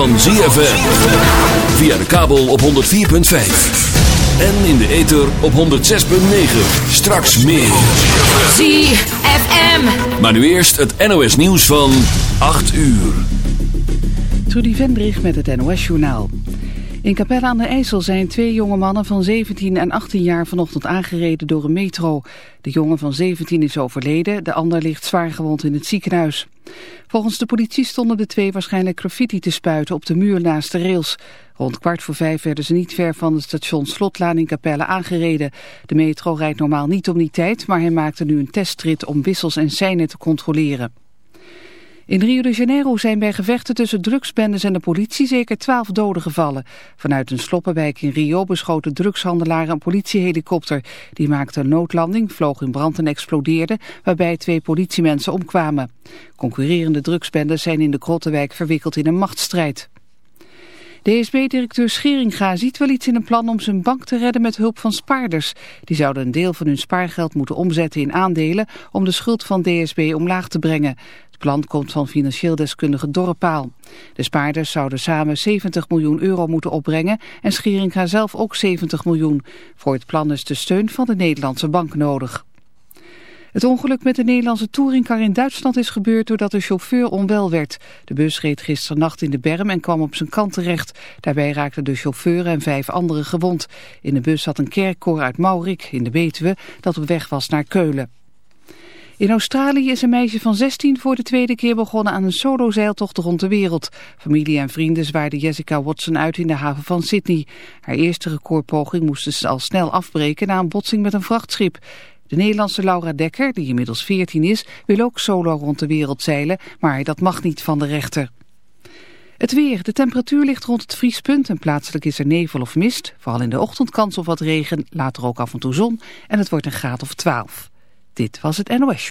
van ZFM. Via de kabel op 104.5. En in de ether op 106.9. Straks meer. ZFM. Maar nu eerst het NOS nieuws van 8 uur. Trudy Vendrich met het NOS-journaal. In Capelle aan de IJssel zijn twee jonge mannen van 17 en 18 jaar vanochtend aangereden door een metro. De jongen van 17 is overleden, de ander ligt zwaar gewond in het ziekenhuis. Volgens de politie stonden de twee waarschijnlijk graffiti te spuiten op de muur naast de rails. Rond kwart voor vijf werden ze niet ver van het station Slotlaan in Capelle aangereden. De metro rijdt normaal niet om die tijd, maar hij maakte nu een testrit om wissels en seinen te controleren. In Rio de Janeiro zijn bij gevechten tussen drugsbendes en de politie zeker twaalf doden gevallen. Vanuit een sloppenwijk in Rio beschoten drugshandelaren een politiehelikopter. Die maakte een noodlanding, vloog in brand en explodeerde, waarbij twee politiemensen omkwamen. Concurrerende drugsbendes zijn in de Krottenwijk verwikkeld in een machtsstrijd. DSB-directeur Scheringa ziet wel iets in een plan om zijn bank te redden met hulp van spaarders. Die zouden een deel van hun spaargeld moeten omzetten in aandelen om de schuld van DSB omlaag te brengen. Het plan komt van financieel deskundige Dorrepaal. De spaarders zouden samen 70 miljoen euro moeten opbrengen en Scheringa zelf ook 70 miljoen. Voor het plan is de steun van de Nederlandse bank nodig. Het ongeluk met de Nederlandse touringcar in Duitsland is gebeurd doordat de chauffeur onwel werd. De bus reed gisternacht in de berm en kwam op zijn kant terecht. Daarbij raakten de chauffeur en vijf anderen gewond. In de bus zat een kerkkoor uit Maurik in de Betuwe dat op weg was naar Keulen. In Australië is een meisje van 16 voor de tweede keer begonnen aan een solozeiltocht rond de wereld. Familie en vrienden zwaarden Jessica Watson uit in de haven van Sydney. Haar eerste recordpoging moesten ze al snel afbreken na een botsing met een vrachtschip. De Nederlandse Laura Dekker, die inmiddels 14 is, wil ook solo rond de wereld zeilen, maar dat mag niet van de rechter. Het weer. De temperatuur ligt rond het vriespunt en plaatselijk is er nevel of mist. Vooral in de ochtend kans op wat regen, later ook af en toe zon en het wordt een graad of 12. Dit was het NOS.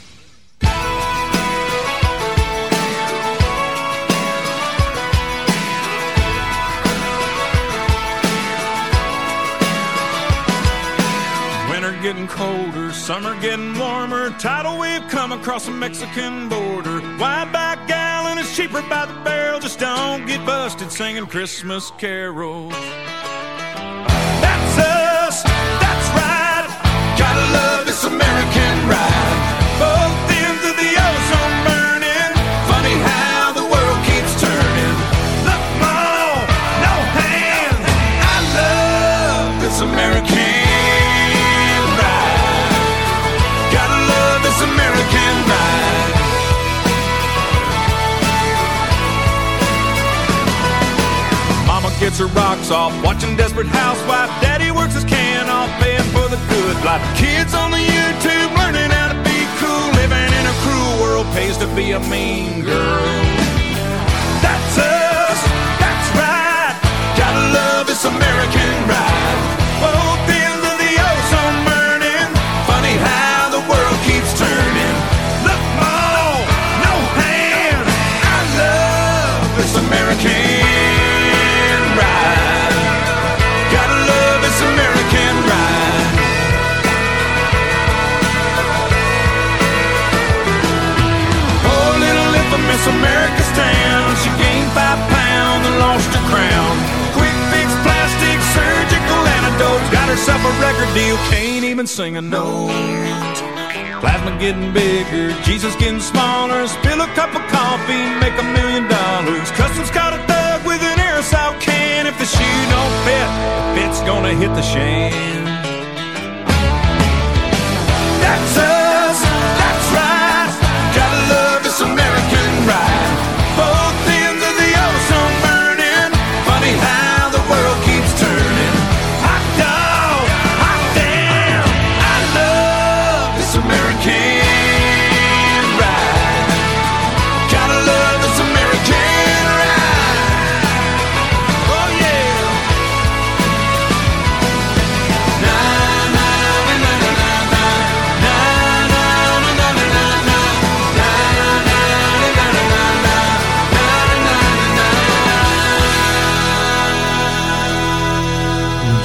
Getting colder, summer getting warmer. Tidal wave come across the Mexican border. Wide gallon is cheaper by the barrel. Just don't get busted singing Christmas carols. That's us, that's right. Gotta love this American her rocks off, watching Desperate Housewife. Daddy works his can off, paying for the good life. Kids on the YouTube learning how to be cool, living in a cruel world pays to be a mean girl. That's us, that's right. Gotta love this American ride. Herself a record deal, can't even sing a note. Plasma getting bigger, Jesus getting smaller. Spill a cup of coffee, make a million dollars. Customs got a thug with an aerosol can. If the shoe don't fit, fit's gonna hit the shan. That's us,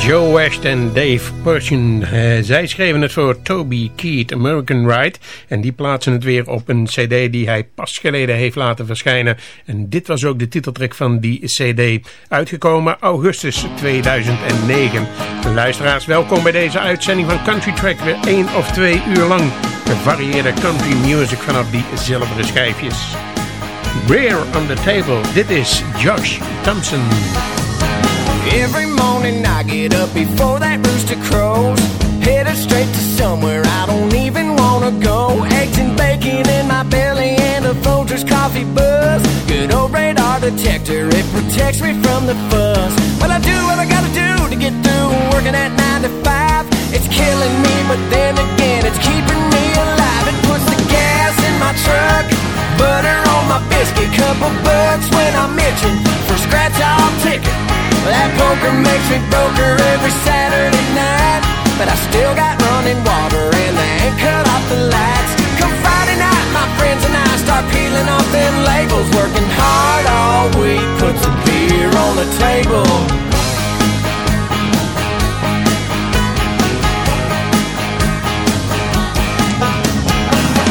Joe West en Dave Pershing. Uh, zij schreven het voor Toby Keith American Ride. En die plaatsen het weer op een cd die hij pas geleden heeft laten verschijnen. En dit was ook de titeltrack van die cd. Uitgekomen augustus 2009. Luisteraars, welkom bij deze uitzending van Country Track. Weer één of twee uur lang gevarieerde country music vanaf die zilveren schijfjes. Rare on the Table. Dit is Josh Thompson. Every morning I get up before that rooster crows. Headed straight to somewhere I don't even wanna go. Eggs and bacon in my belly and a Folgers coffee buzz. Good old radar detector, it protects me from the fuss. Well, I do what I gotta do to get through working at 9 to 5. It's killing me, but then again, it's keeping me alive. It puts the gas in my truck, butter on my biscuit, couple bucks when I'm itching for scratch off ticket. That poker makes me broker every Saturday night. But I still got running water and they ain't cut off the lights. Come Friday night, my friends and I start peeling off them labels. Working hard all week, puts a beer on the table.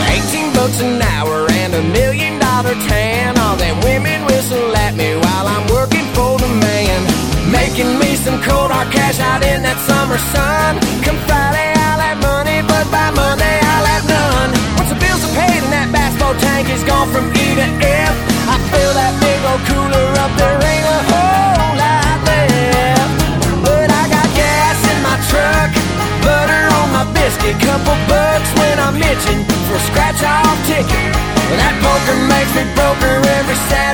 Eighteen bucks an hour and a million dollar tan. All them women whistle at me while I'm working for the man. Making me some cold hard cash out in that summer sun. Come Friday, I'll have money, but by Monday, I'll have none. Once the bills are paid and that bass boat tank is gone from E to F, I fill that big old cooler up, there ain't a whole lot left. But I got gas in my truck, butter on my biscuit, couple bucks when I'm itching for a scratch off ticket. That poker makes me broker every Saturday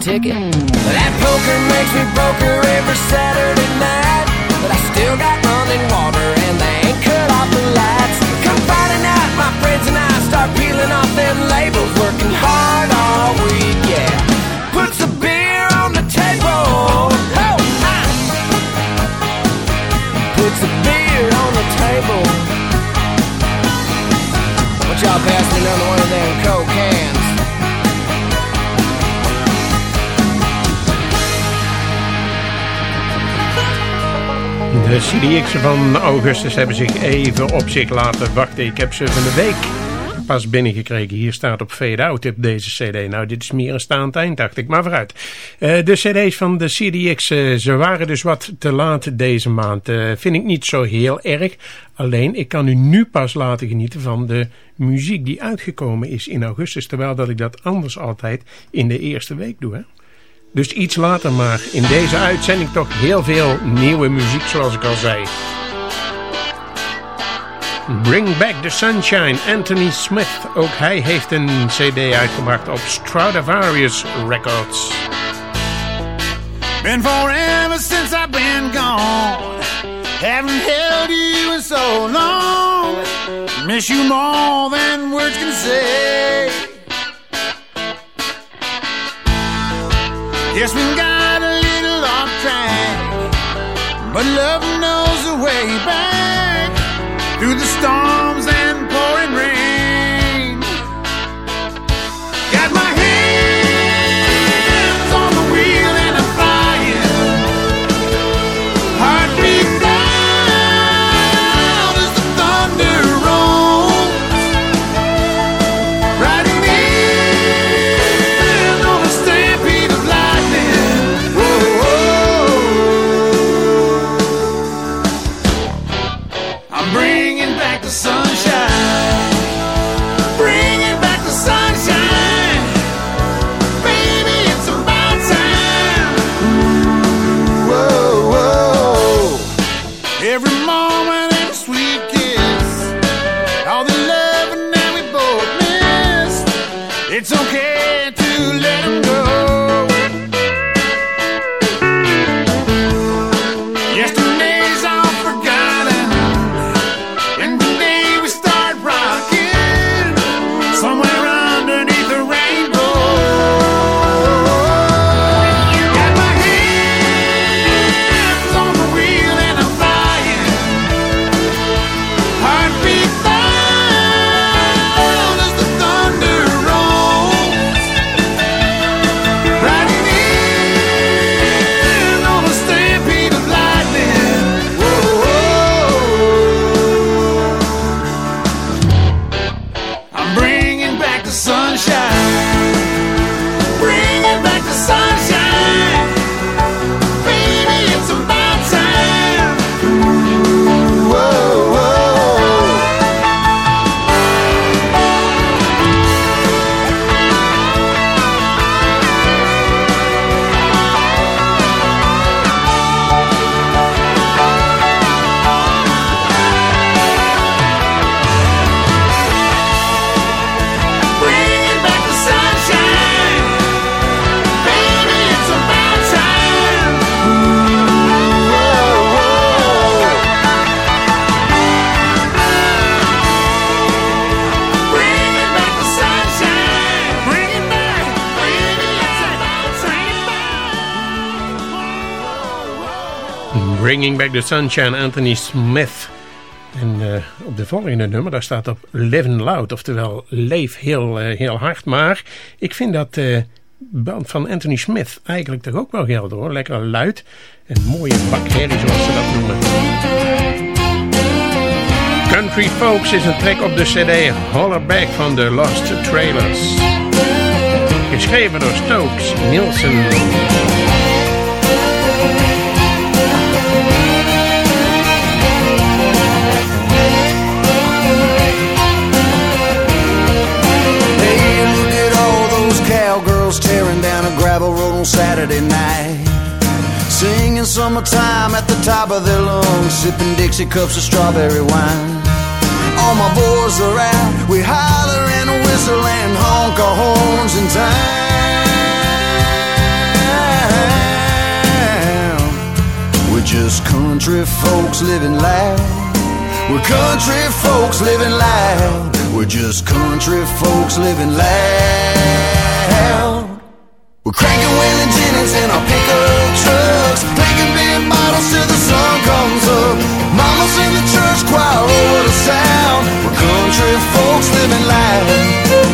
ticket. That poker makes me broker every Saturday night. But I still got running water and they ain't cut off the lights. Come Friday night, my friends and I start peeling off them labels, working hard all week, yeah. Puts a beer on the table. Oh, ah. Puts a beer on the table. What y'all pass me another one of them coke cans? De CDX van augustus hebben zich even op zich laten wachten. Ik heb ze van de week pas binnengekregen. Hier staat op fade out op deze cd. Nou, dit is meer een staand eind, dacht ik. Maar vooruit. Eh, de cd's van de CDX, eh, ze waren dus wat te laat deze maand. Eh, vind ik niet zo heel erg. Alleen, ik kan u nu pas laten genieten van de muziek die uitgekomen is in augustus. Terwijl dat ik dat anders altijd in de eerste week doe, hè. Dus iets later maar. In deze uitzending toch heel veel nieuwe muziek zoals ik al zei. Bring Back the Sunshine, Anthony Smith. Ook hij heeft een cd uitgebracht op Stradivarius Records. Been forever since I've been gone. Haven't held you in so long. Miss you more than words can say. Yes, we got a little off track, but love knows the way back Back the Sunshine, Anthony Smith. En uh, op de volgende nummer, daar staat op Living Loud, oftewel leef heel, uh, heel hard. Maar ik vind dat uh, band van Anthony Smith eigenlijk toch ook wel geldt hoor. Lekker luid en mooie bakherrie zoals ze dat noemen. Country Folks is een track op de cd Hollerback van de Lost Trailers. Geschreven door Stokes Nielsen. Tearing down a gravel road on Saturday night. Singing summertime at the top of their lungs, sipping Dixie cups of strawberry wine. All my boys are out, we holler and whistle and honk our horns in town. We're just country folks living loud. We're country folks living loud. We're just country folks living loud. We're cranking Waylon Jennings in our pickup trucks, taking beer bottles till the sun comes up. Mamas in the church choir, oh what sound. We're country folks living loud,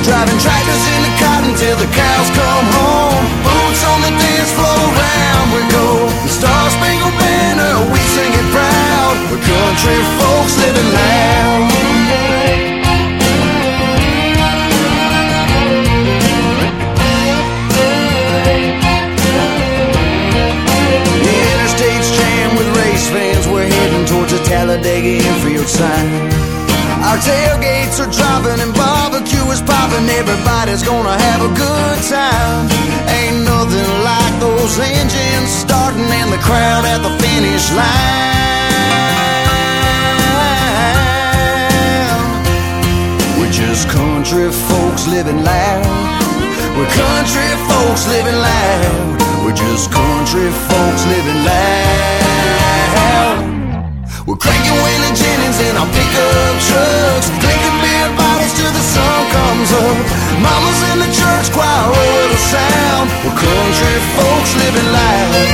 driving tractors in the cotton till the cows come home. Boots on the dance floor, round we go. The Star Spangled Banner, we sing it proud. We're country folks living loud. A Talladega infield sign. Our tailgates are dropping and barbecue is popping. Everybody's gonna have a good time. Ain't nothing like those engines starting and the crowd at the finish line. We're just country folks living loud. We're country folks living loud. We're just country folks living loud. We're cranking Waylon Jennings in our pickup trucks, drinking beer bottles till the sun comes up. Mama's in the church choir, oh a sound. We're country folks living loud,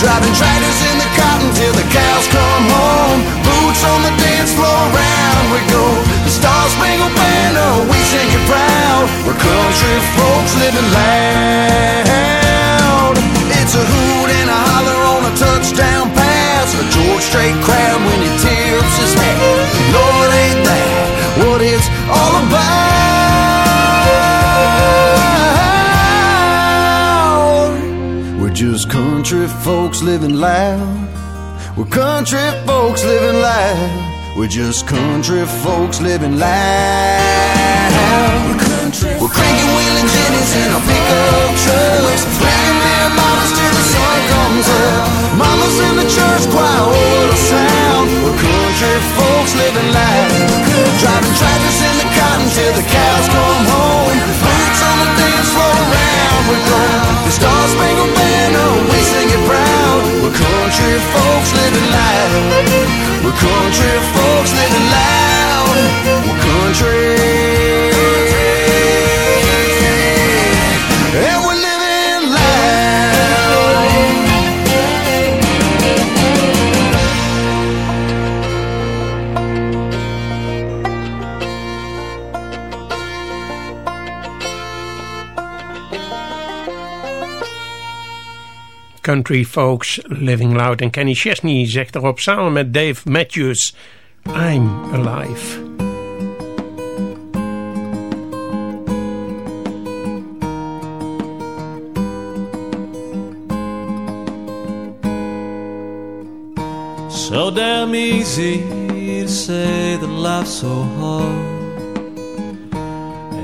driving tractors in the cotton till the cows come home. Boots on the dance floor, round we go. The Star Spangled Banner, we sing it proud. We're country folks living loud. Folks living loud. We're country folks living loud. We're just country folks living loud. We're, country We're cranking Waylon Jennings in our pickup trucks. Drinking beer bottles till the sun comes up. Mama's in the church choir, what a sound. We're country folks living loud. Driving tractors in the cotton till the cows come home. Country folks living loud. We're country folks living loud. We're country. Country Folks Living Loud. En Kenny Chesney zegt erop samen met Dave Matthews... I'm Alive. So damn easy to say that life's so hard.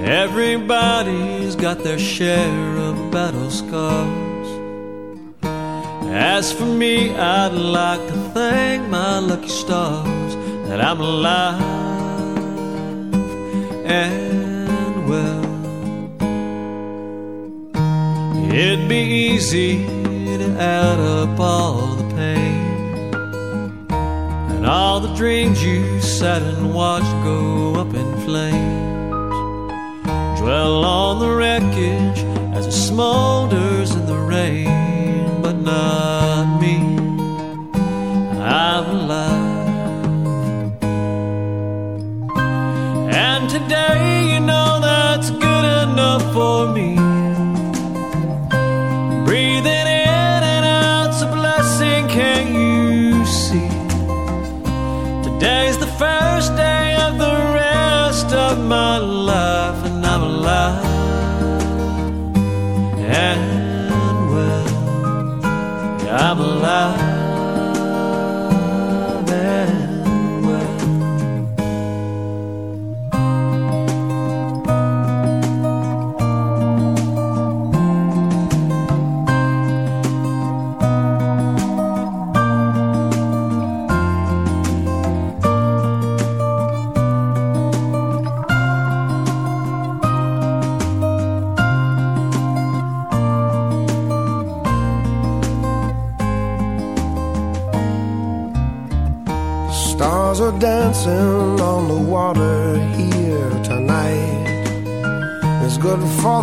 Everybody's got their share of battle scars. As for me, I'd like to thank my lucky stars that I'm alive and well. It'd be easy to add up all the pain and all the dreams you sat and watched go up in flames. Dwell on the wreckage as it smolders in the rain, 了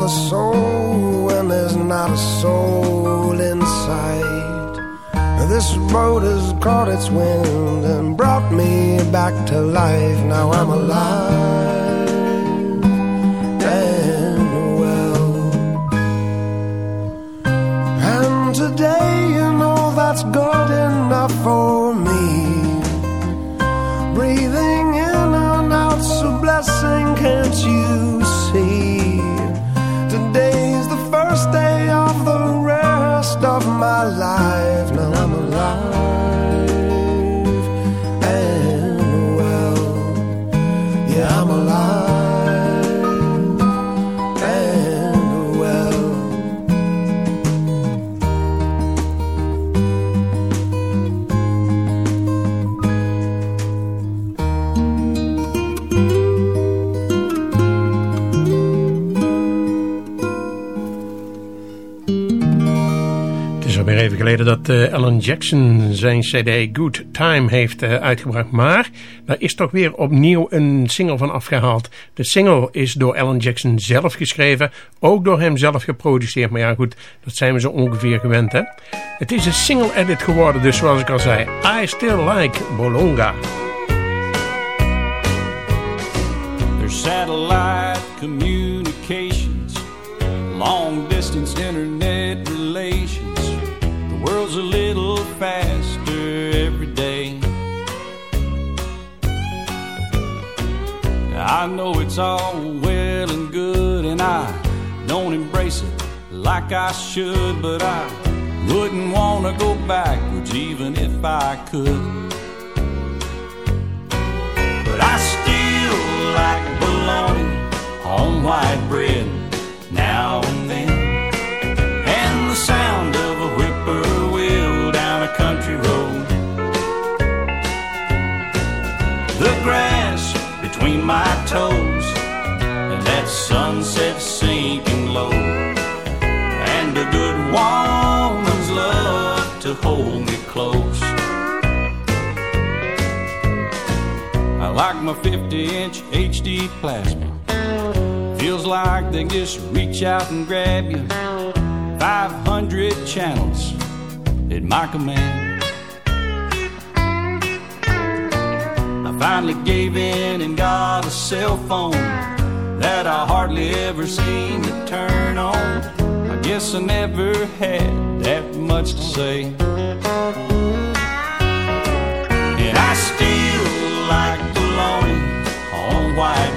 the soul when there's not a soul in sight. This boat has caught its wind and brought me back to life. Now I'm alive Jackson zijn cd Good Time heeft eh, uitgebracht. Maar daar is toch weer opnieuw een single van afgehaald. De single is door Alan Jackson zelf geschreven. Ook door hem zelf geproduceerd. Maar ja goed, dat zijn we zo ongeveer gewend hè. Het is een single edit geworden dus zoals ik al zei. I Still Like Bolonga. There's satellite faster every day. I know it's all well and good, and I don't embrace it like I should, but I wouldn't want to go backwards even if I could. But I still like bologna on white bread now and then. And the sound like my 50 inch HD plasma. Feels like they just reach out and grab you. 500 channels at my command. I finally gave in and got a cell phone that I hardly ever seem to turn on. I guess I never had that much to say. On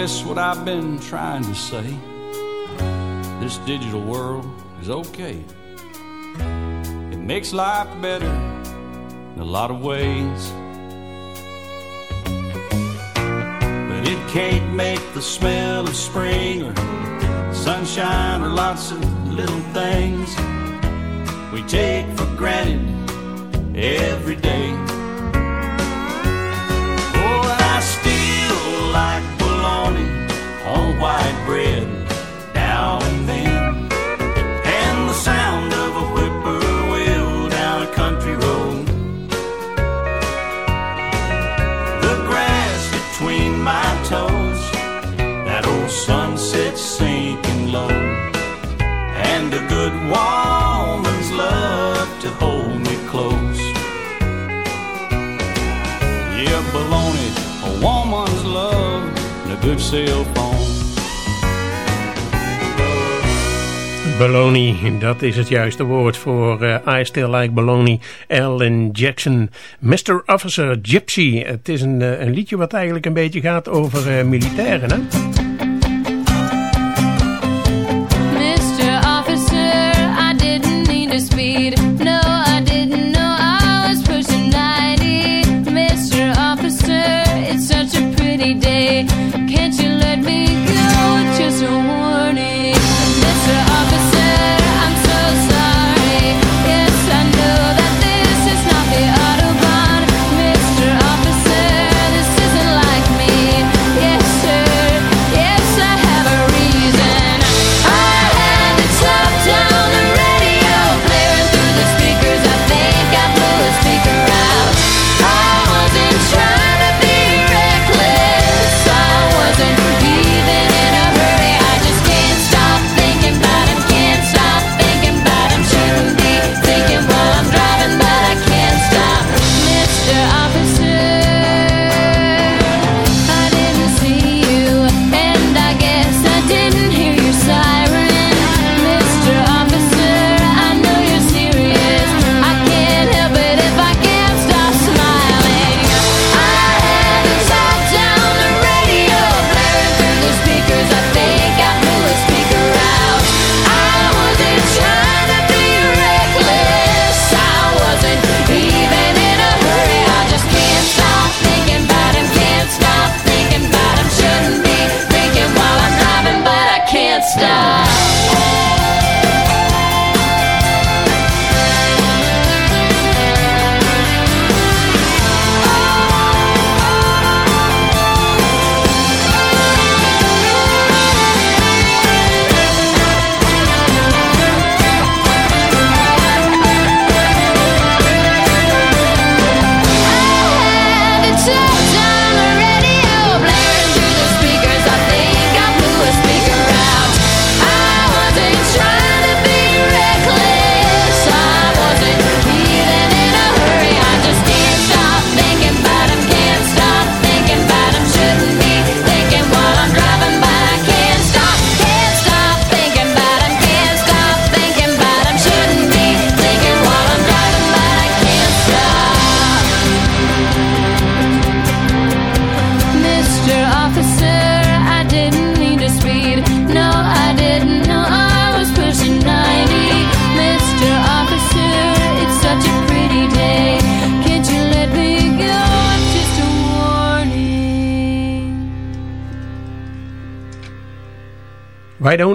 guess what I've been trying to say this digital world is okay. It makes life better in a lot of ways. But it can't make the smell of spring or sunshine or lots of little things we take for granted every day. white bread now and then, and the sound of a whippoorwill down a country road. The grass between my toes, that old sunset sinking low, and a good woman's love to hold me close. Yeah, baloney, a woman's love, and a good cell phone Bologna, dat is het juiste woord voor uh, I Still Like Bologna. Alan Jackson. Mr. Officer Gypsy, het is een, eh, een, liedje wat eigenlijk een beetje gaat over eh, militairen, hè?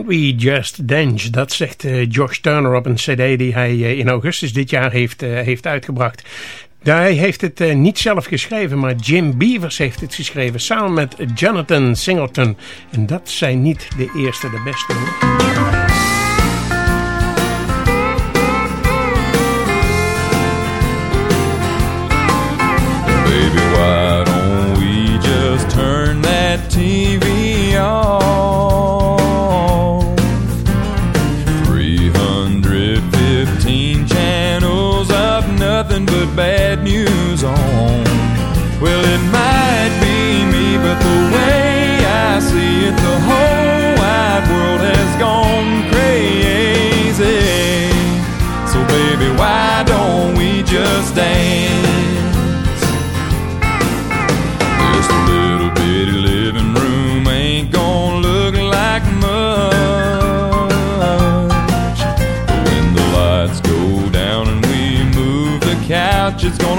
We Just Dance, dat zegt George Josh Turner op een cd die hij eh, in augustus dit jaar heeft, eh, heeft uitgebracht. Hij heeft het niet zelf geschreven, maar Jim Beavers heeft het geschreven samen met Jonathan Singleton. En dat zijn niet de eerste, de beste. Hoor.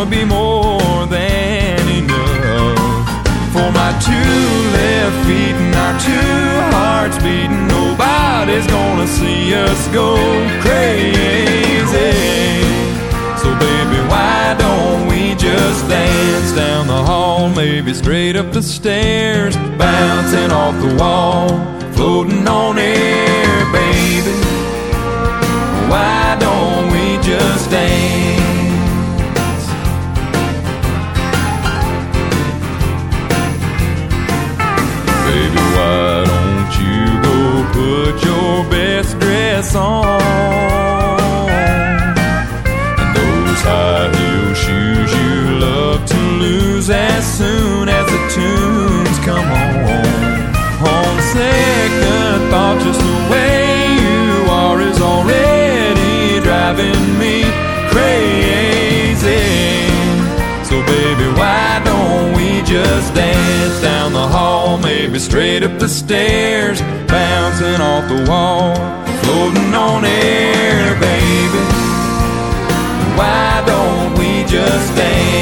Gonna be more than enough for my two left feet and our two hearts beating. Nobody's gonna see us go crazy. So baby, why don't we just dance down the hall, maybe straight up the stairs, bouncing off the wall, floating on air, baby. Why don't we just dance? Driving me crazy. So baby, why don't we just dance down the hall, maybe straight up the stairs, bouncing off the wall, floating on air, baby. Why don't we just dance?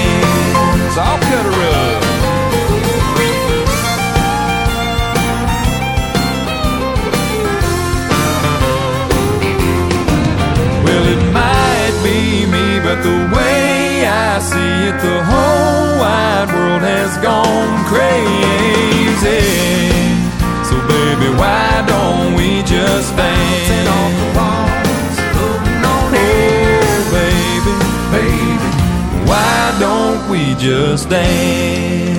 The whole wide world has gone crazy. So, baby, why don't we just dance? air, oh, baby, baby. Why don't we just dance?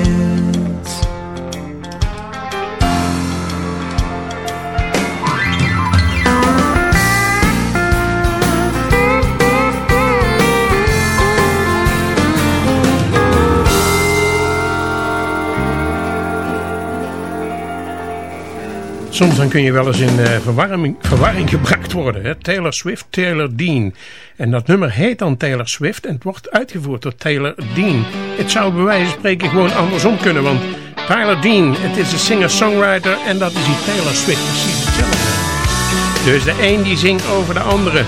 Soms dan kun je wel eens in eh, verwarring, verwarring gebracht worden. Hè? Taylor Swift, Taylor Dean. En dat nummer heet dan Taylor Swift en het wordt uitgevoerd door Taylor Dean. Het zou bij wijze van spreken gewoon andersom kunnen, want Taylor Dean, het is een singer-songwriter en dat is die Taylor Swift precies hetzelfde. Dus de een die zingt over de andere.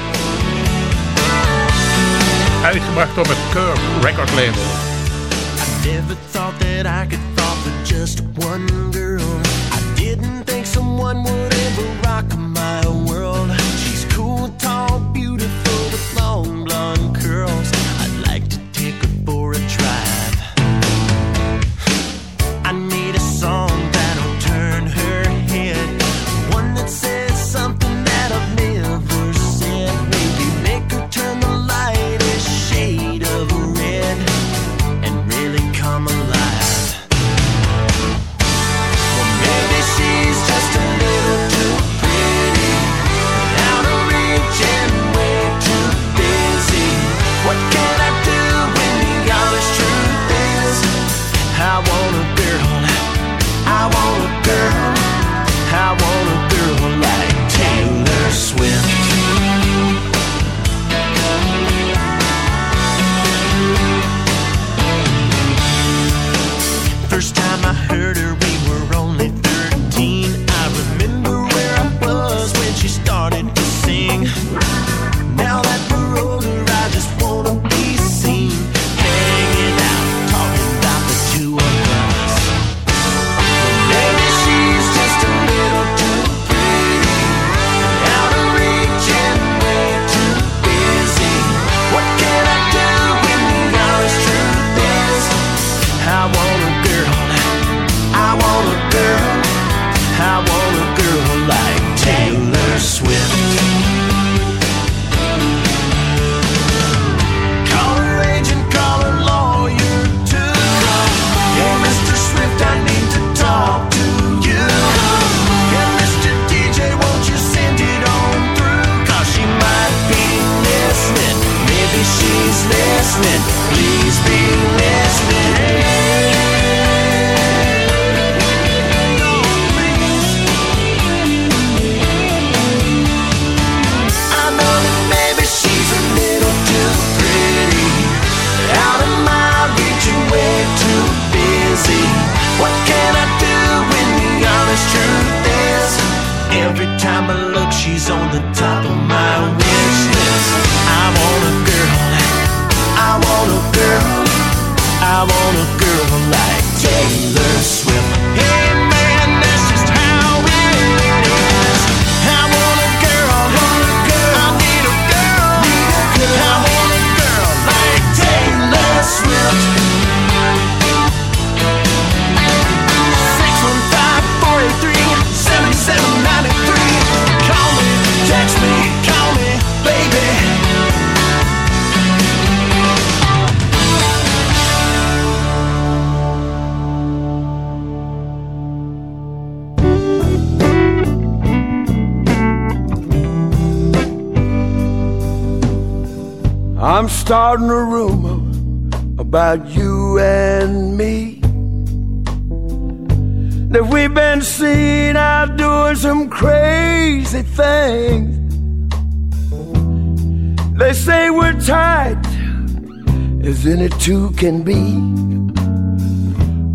Uitgebracht op het Curve Record Label. Never thought that I could for just girl. Think someone sing. I'm starting a rumor about you and me. That we've been seen out doing some crazy things. They say we're tight as any two can be.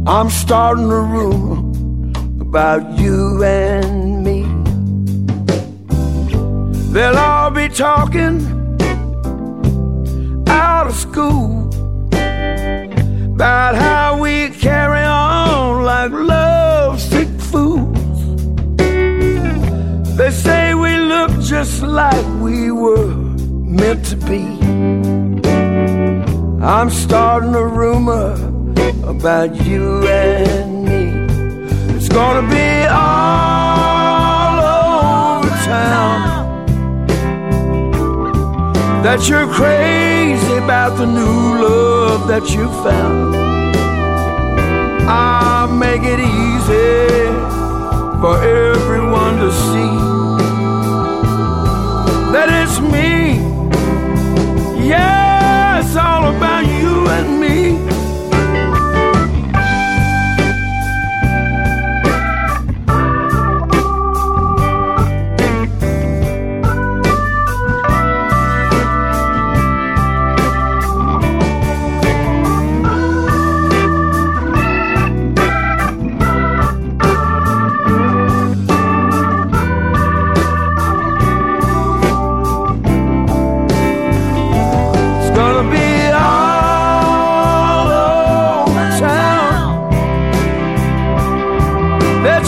I'm starting a rumor about you and me. They'll all be talking out of school about how we carry on like lovesick fools. They say we look just like we were meant to be. I'm starting a rumor about you and me. It's gonna be all over town that you're crazy about the new love that you found. I'll make it easy for everyone to see that it's me. Yeah, it's all about you and me.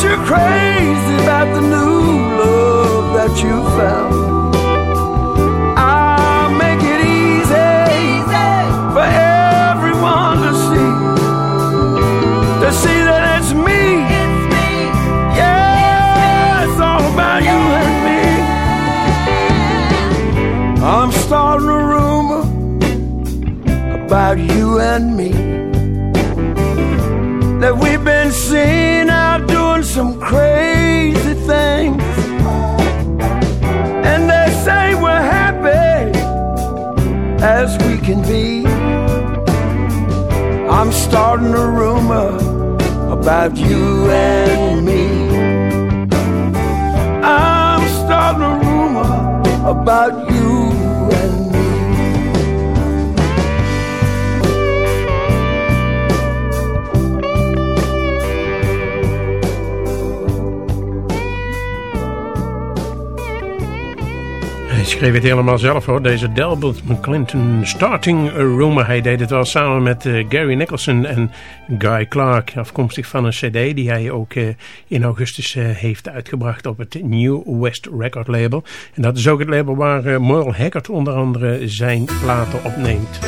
You're crazy about the new love that you found. I'll make it easy for everyone to see, to see that it's me. Yeah, it's all about you and me. I'm starting a rumor about you and me. Some crazy things. And they say we're happy as we can be. I'm starting a rumor about you and me. I'm starting a rumor about schreef het helemaal zelf hoor, deze Delbert McClinton Starting a Rumor. Hij deed het wel samen met eh, Gary Nicholson en Guy Clark. Afkomstig van een cd die hij ook eh, in augustus eh, heeft uitgebracht op het New West Record label. En dat is ook het label waar uh, Merle onder andere zijn platen opneemt.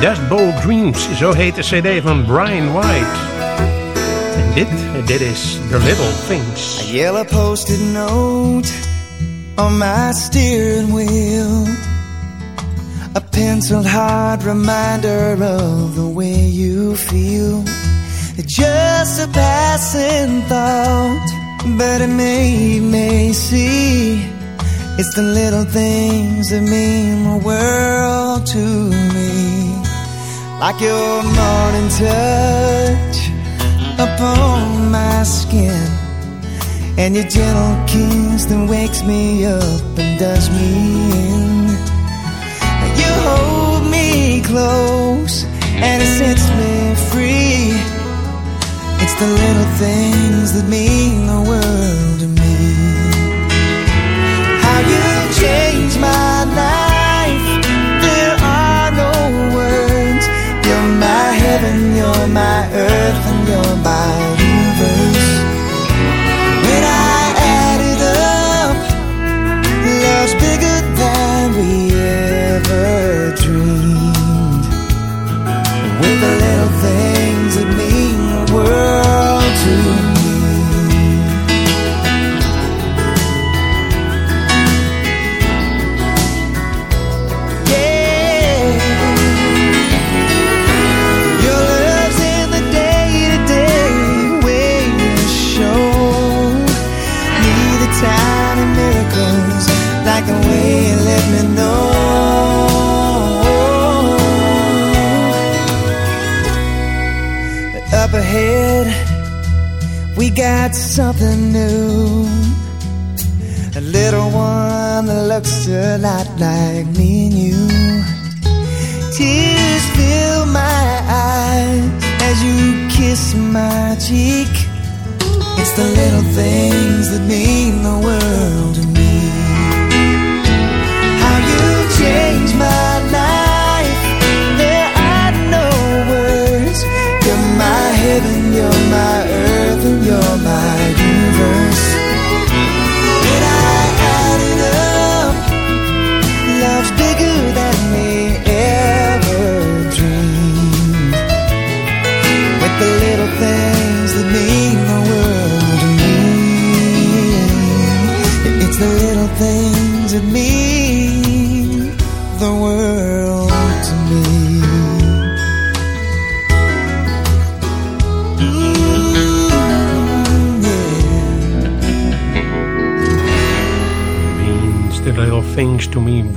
Dust Bowl Dreams, zo heet de cd van Brian White. En dit, dit is The Little Things. A yellow post-it note on my steering wheel. A penciled hard reminder of the way you feel. It's just a passing thought, but it made me see. It's the little things that mean the world to me. Like your morning touch upon my skin. And your gentle kiss that wakes me up and does me in. You hold me close and it sets me free. It's the little things that mean the world to me. How you changed my life. There are no words. You're my heaven, you're my earth, and you're my got something new. A little one that looks a lot like me and you. Tears fill my eyes as you kiss my cheek. It's the little things that mean the world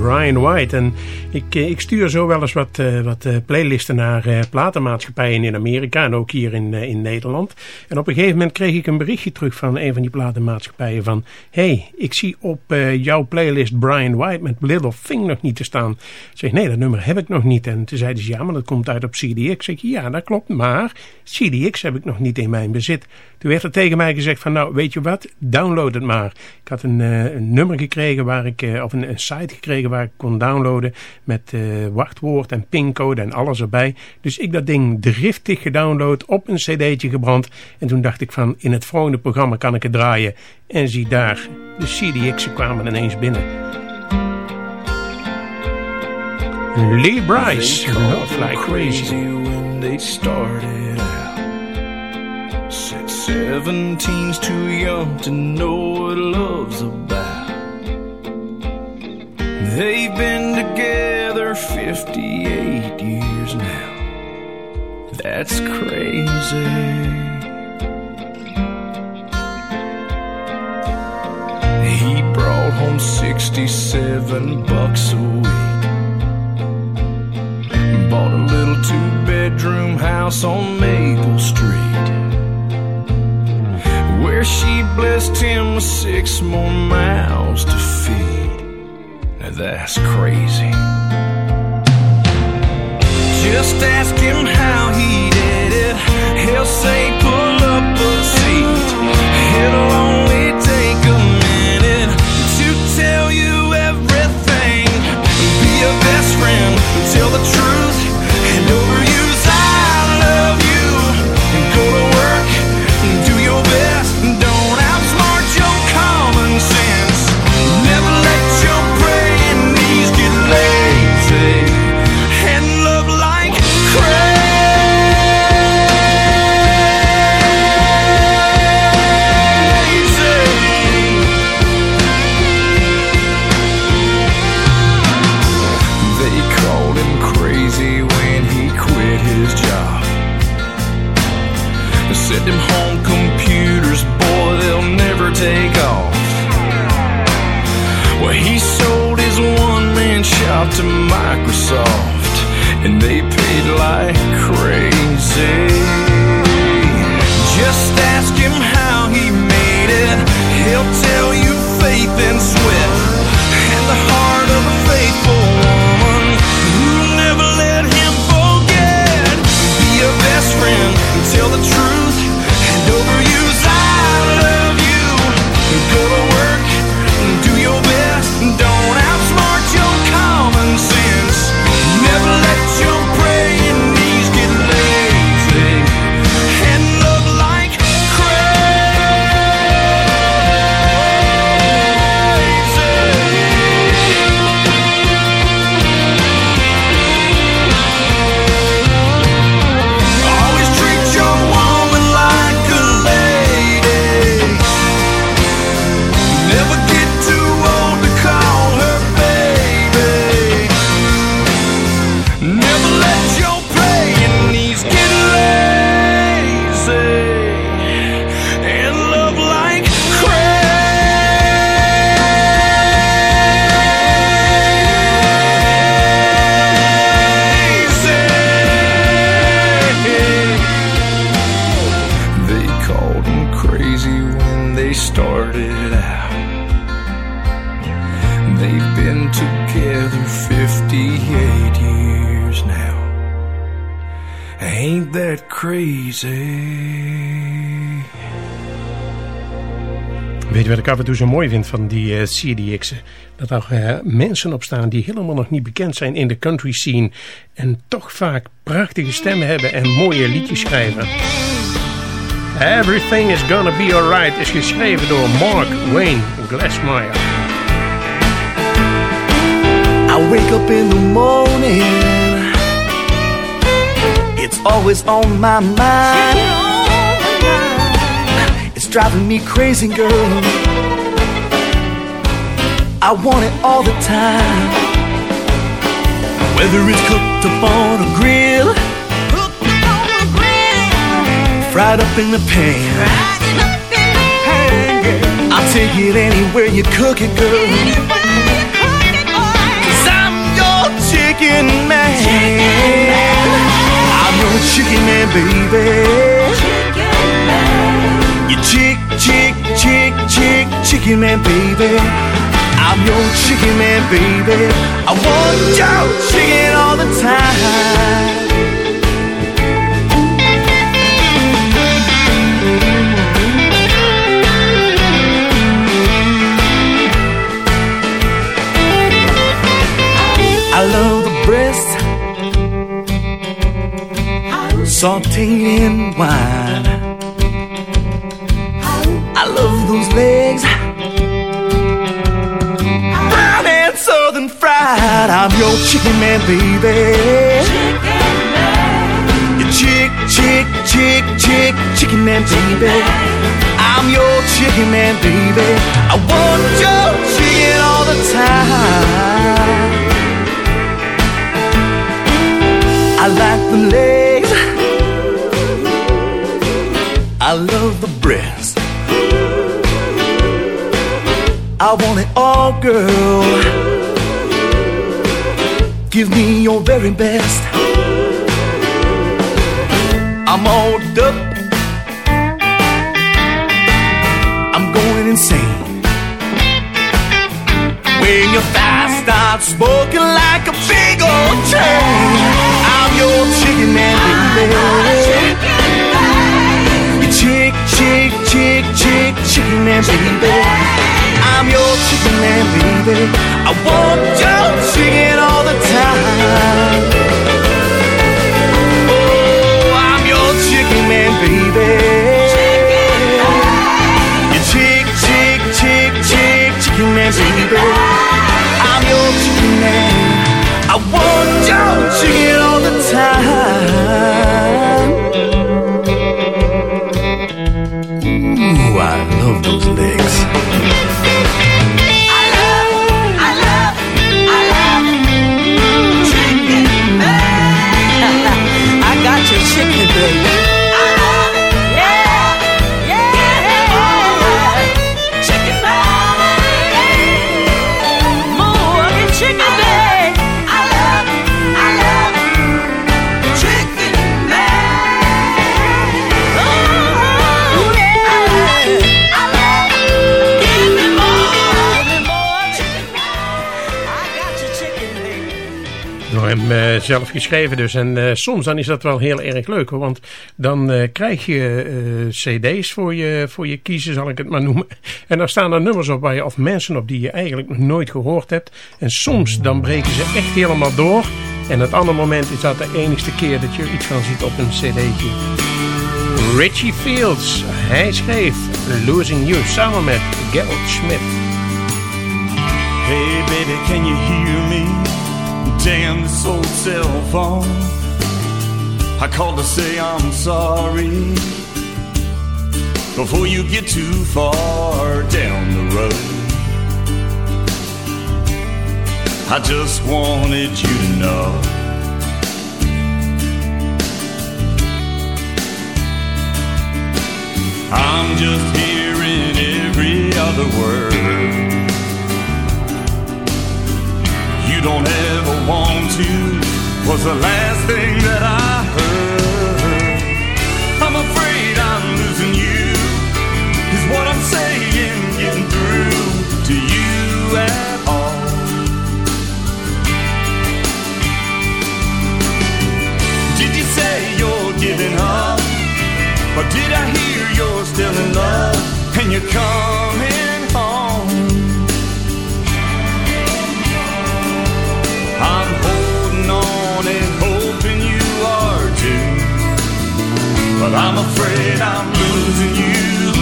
Brian White. En ik, eh, ik stuur zo wel eens wat, eh, wat eh, playlisten naar platenmaatschappijen in Amerika en ook hier in, in Nederland. En op een gegeven moment kreeg ik een berichtje terug van een van die platenmaatschappijen van... hey, ik zie op eh, jouw playlist Brian White met Little Thing nog niet te staan. Ik nee, dat nummer heb ik nog niet. En toen zeiden ze, ja, maar dat komt uit op CDX. Ik zeg, ja, dat klopt, maar CDX heb ik nog niet in mijn bezit. Toen werd er tegen mij gezegd van, nou, weet je wat, download het maar. Ik had een, eh, een nummer gekregen waar ik, eh, of een, een site gekregen waar ik kon downloaden met wachtwoord en pincode en alles erbij. Dus ik dat ding driftig gedownload, op een cd'tje gebrand. En toen dacht ik van, in het volgende programma kan ik het draaien. En zie daar, de CDX'en kwamen ineens binnen. Lee Bryce, Love Like Crazy. when they started out. Said seventeen's too young to know what love's about. They've been together 58 years now. That's crazy. Brought 67 bucks a week. Bought a little two bedroom house on Maple Street. Where she blessed him with six more mouths to feed. Now that's crazy. Just ask him how he did it. He'll say, Toe zo mooi vind van die uh? Dat er uh, mensen op staan die helemaal nog niet bekend zijn in de country scene. En toch vaak prachtige stemmen hebben en mooie liedjes schrijven. Everything is Gonna Be Alright is geschreven door Mark Wayne Glassmeyer. I wake up in the morning It's always on my mind It's driving me crazy, girl I want it all the time. Whether it's cooked up on a grill Fried up in the pan. I'll take it anywhere you cook it, girl. Cause I'm your chicken man. I'm your chicken man, baby. You chick, chick, chick, chick, chicken man, baby I'm your chicken man, baby. I want your chicken all the time. I love the breast. Sauteed in wine. Fried. I'm your chicken man, baby. Your chick, chick, chick, chick, chicken man, baby. I'm your chicken man, baby. I want your chicken all the time. I like the legs. I love the breast. I want it all, girl. Give me your very best. I'm all up. I'm going insane. When your thighs start smoking like a big old train, I'm your chicken man, baby. Your chick, chick, chick, chick, chicken man, baby. I'm your chicken man, baby. I want your zelf geschreven dus. En eh, soms dan is dat wel heel erg leuk. Want dan eh, krijg je eh, cd's voor je, voor je kiezen, zal ik het maar noemen. En daar staan er nummers op waar je, of mensen op die je eigenlijk nog nooit gehoord hebt. En soms dan breken ze echt helemaal door. En het andere moment is dat de enigste keer dat je iets van ziet op een cd'tje. Richie Fields, hij schreef Losing You samen met Gerald Smith. Hey baby, can you hear me? Damn this old cell phone. I called to say I'm sorry. Before you get too far down the road. I just wanted you to know. I'm just hearing every other word. You don't ever want you was the last thing that I heard. I'm afraid I'm losing you, is what I'm saying, getting through to you at all. Did you say you're giving up? Or did I hear you're still in love and you're coming? Afraid I'm losing you.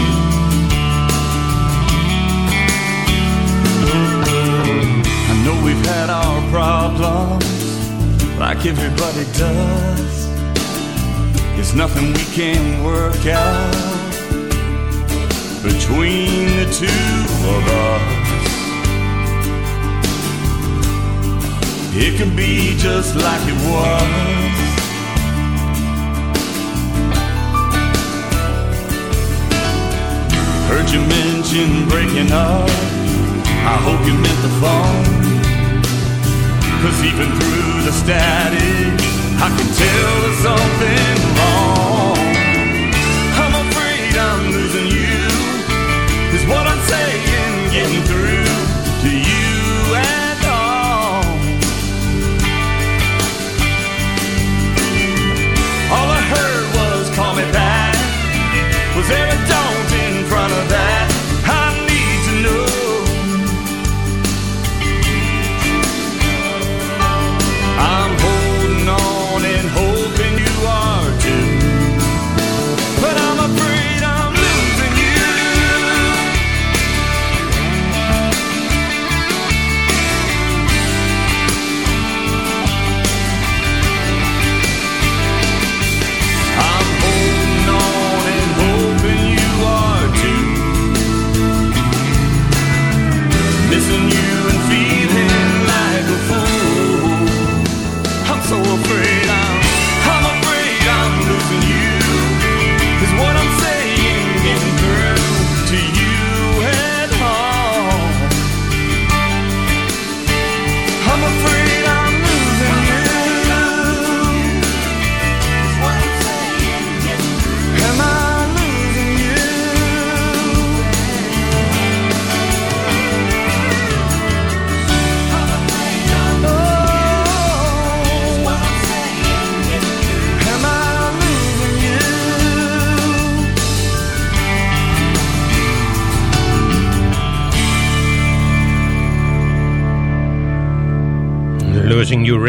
I know we've had our problems, like everybody does. There's nothing we can work out between the two of us. It could be just like it was. Heard you mention breaking up. I hope you meant the phone. Cause even through the static, I can tell there's something wrong. I'm afraid I'm losing you. Is what I'm saying, getting through to you and all. All I heard was call me back. Was there a don't front of that?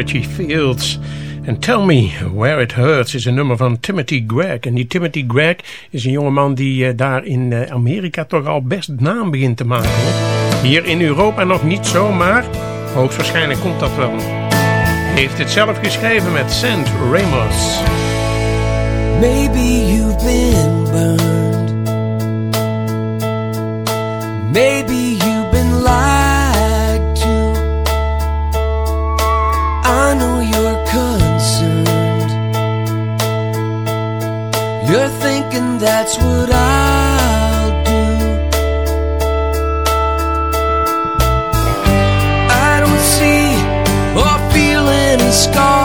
Richie Fields. En Tell Me Where It Hurts is een nummer van Timothy Gregg. En die Timothy Gregg is een jongeman die eh, daar in eh, Amerika toch al best naam begint te maken. Hier in Europa nog niet zo, maar hoogstwaarschijnlijk komt dat wel. Heeft het zelf geschreven met Saint Ramos. Maybe you've been burned. Maybe you've been lied You're thinking that's what I'll do. I don't see or feel any scars.